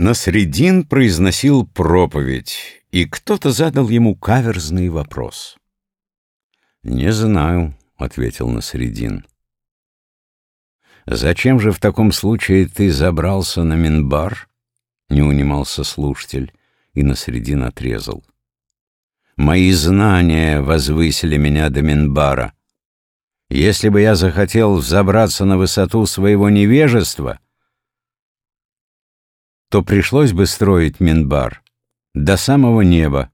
Насредин произносил проповедь, и кто-то задал ему каверзный вопрос. «Не знаю», — ответил Насредин. «Зачем же в таком случае ты забрался на Минбар?» — не унимался слушатель, и Насредин отрезал. «Мои знания возвысили меня до Минбара. Если бы я захотел взобраться на высоту своего невежества, то пришлось бы строить Минбар до самого неба,